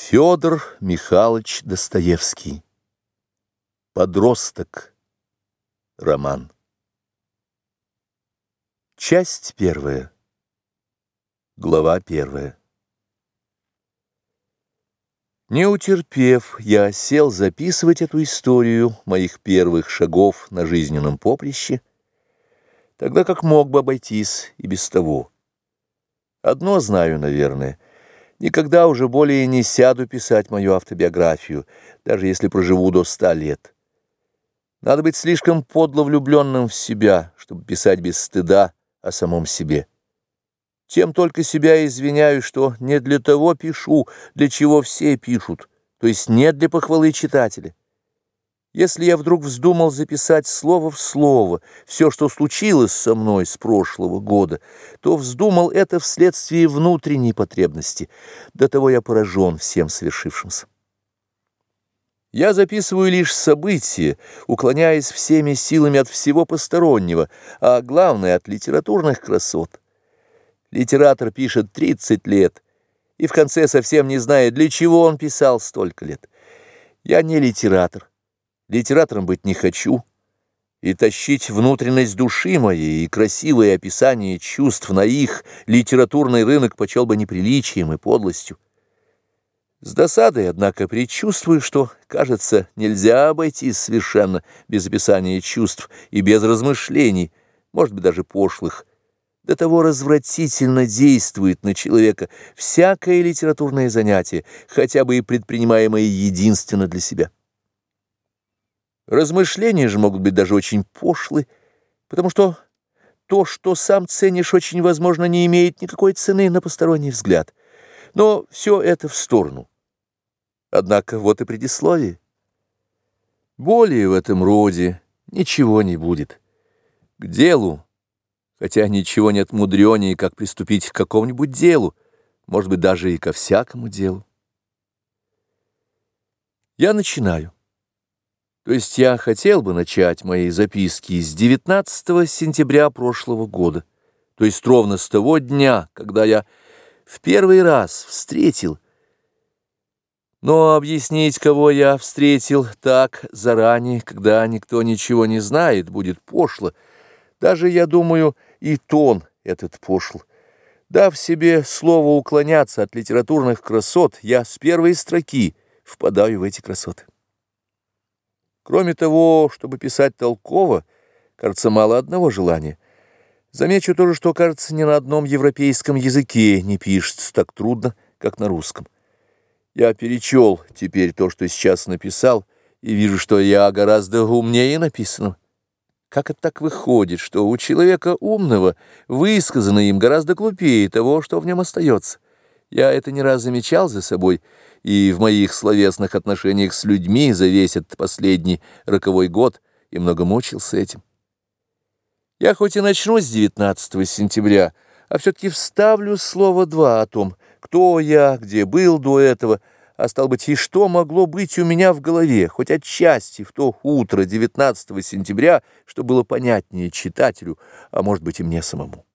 Федор Михайлович Достоевский. Подросток. Роман. Часть первая. Глава первая. Не утерпев, я сел записывать эту историю моих первых шагов на жизненном поприще, тогда как мог бы обойтись и без того. Одно знаю, наверное — Никогда уже более не сяду писать мою автобиографию, даже если проживу до ста лет. Надо быть слишком подло влюбленным в себя, чтобы писать без стыда о самом себе. Тем только себя извиняю, что не для того пишу, для чего все пишут, то есть не для похвалы читателя. Если я вдруг вздумал записать слово в слово все, что случилось со мной с прошлого года, то вздумал это вследствие внутренней потребности. До того я поражен всем совершившимся. Я записываю лишь события, уклоняясь всеми силами от всего постороннего, а главное — от литературных красот. Литератор пишет 30 лет, и в конце совсем не знает, для чего он писал столько лет. Я не литератор. Литератором быть не хочу, и тащить внутренность души моей и красивое описание чувств на их литературный рынок почел бы неприличием и подлостью. С досадой, однако, предчувствую, что, кажется, нельзя обойтись совершенно без описания чувств и без размышлений, может быть, даже пошлых. До того развратительно действует на человека всякое литературное занятие, хотя бы и предпринимаемое единственно для себя. Размышления же могут быть даже очень пошлы, потому что то, что сам ценишь, очень возможно, не имеет никакой цены на посторонний взгляд. Но все это в сторону. Однако вот и предисловие. Более в этом роде ничего не будет. К делу, хотя ничего нет мудренее, как приступить к какому-нибудь делу, может быть, даже и ко всякому делу. Я начинаю. То есть я хотел бы начать мои записки с 19 сентября прошлого года, то есть ровно с того дня, когда я в первый раз встретил. Но объяснить, кого я встретил так заранее, когда никто ничего не знает, будет пошло. Даже, я думаю, и тон этот пошл. Дав себе слово уклоняться от литературных красот, я с первой строки впадаю в эти красоты. Кроме того, чтобы писать толково, кажется, мало одного желания. Замечу тоже, что, кажется, ни на одном европейском языке не пишется так трудно, как на русском. Я перечел теперь то, что сейчас написал, и вижу, что я гораздо умнее написано. Как это так выходит, что у человека умного высказано им гораздо глупее того, что в нем остается? Я это не раз замечал за собой, и в моих словесных отношениях с людьми за весь этот последний роковой год и много мучился этим. Я хоть и начну с 19 сентября, а все-таки вставлю слово «два» о том, кто я, где был до этого, а стал быть, и что могло быть у меня в голове, хоть отчасти в то утро 19 сентября, что было понятнее читателю, а может быть и мне самому.